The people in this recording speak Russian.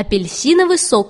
апельсиновый сок.